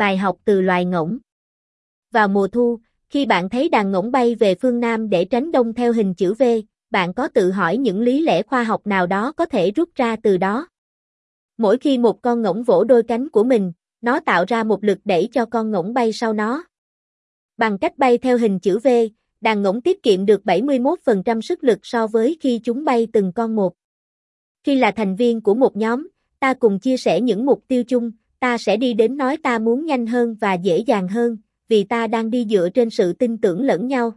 Bài học từ loài ngỗng Vào mùa thu, khi bạn thấy đàn ngỗng bay về phương Nam để tránh đông theo hình chữ V, bạn có tự hỏi những lý lẽ khoa học nào đó có thể rút ra từ đó. Mỗi khi một con ngỗng vỗ đôi cánh của mình, nó tạo ra một lực đẩy cho con ngỗng bay sau nó. Bằng cách bay theo hình chữ V, đàn ngỗng tiết kiệm được 71% sức lực so với khi chúng bay từng con một. Khi là thành viên của một nhóm, ta cùng chia sẻ những mục tiêu chung, ta sẽ đi đến nói ta muốn nhanh hơn và dễ dàng hơn, vì ta đang đi dựa trên sự tin tưởng lẫn nhau.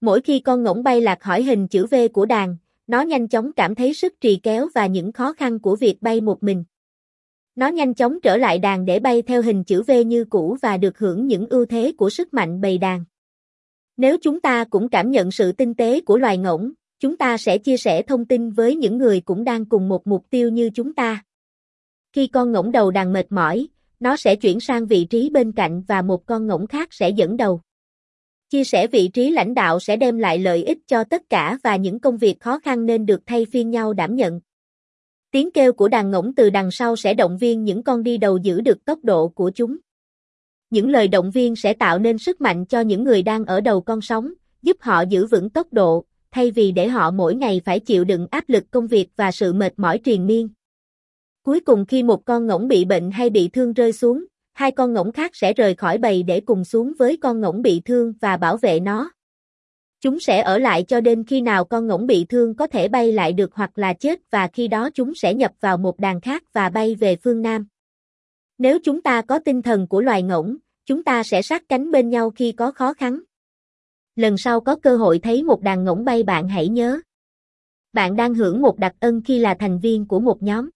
Mỗi khi con ngỗng bay lạc khỏi hình chữ V của đàn, nó nhanh chóng cảm thấy sức trì kéo và những khó khăn của việc bay một mình. Nó nhanh chóng trở lại đàn để bay theo hình chữ V như cũ và được hưởng những ưu thế của sức mạnh bầy đàn. Nếu chúng ta cũng cảm nhận sự tinh tế của loài ngỗng, chúng ta sẽ chia sẻ thông tin với những người cũng đang cùng một mục tiêu như chúng ta. Khi con ngỗng đầu đàn mệt mỏi, nó sẽ chuyển sang vị trí bên cạnh và một con ngỗng khác sẽ dẫn đầu. Chia sẻ vị trí lãnh đạo sẽ đem lại lợi ích cho tất cả và những công việc khó khăn nên được thay phiên nhau đảm nhận. Tiếng kêu của đàn ngỗng từ đằng sau sẽ động viên những con đi đầu giữ được tốc độ của chúng. Những lời động viên sẽ tạo nên sức mạnh cho những người đang ở đầu con sóng, giúp họ giữ vững tốc độ, thay vì để họ mỗi ngày phải chịu đựng áp lực công việc và sự mệt mỏi triền miên. Cuối cùng khi một con ngỗng bị bệnh hay bị thương rơi xuống, hai con ngỗng khác sẽ rời khỏi bầy để cùng xuống với con ngỗng bị thương và bảo vệ nó. Chúng sẽ ở lại cho đến khi nào con ngỗng bị thương có thể bay lại được hoặc là chết và khi đó chúng sẽ nhập vào một đàn khác và bay về phương Nam. Nếu chúng ta có tinh thần của loài ngỗng, chúng ta sẽ sát cánh bên nhau khi có khó khăn. Lần sau có cơ hội thấy một đàn ngỗng bay bạn hãy nhớ. Bạn đang hưởng một đặc ân khi là thành viên của một nhóm.